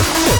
Yeah.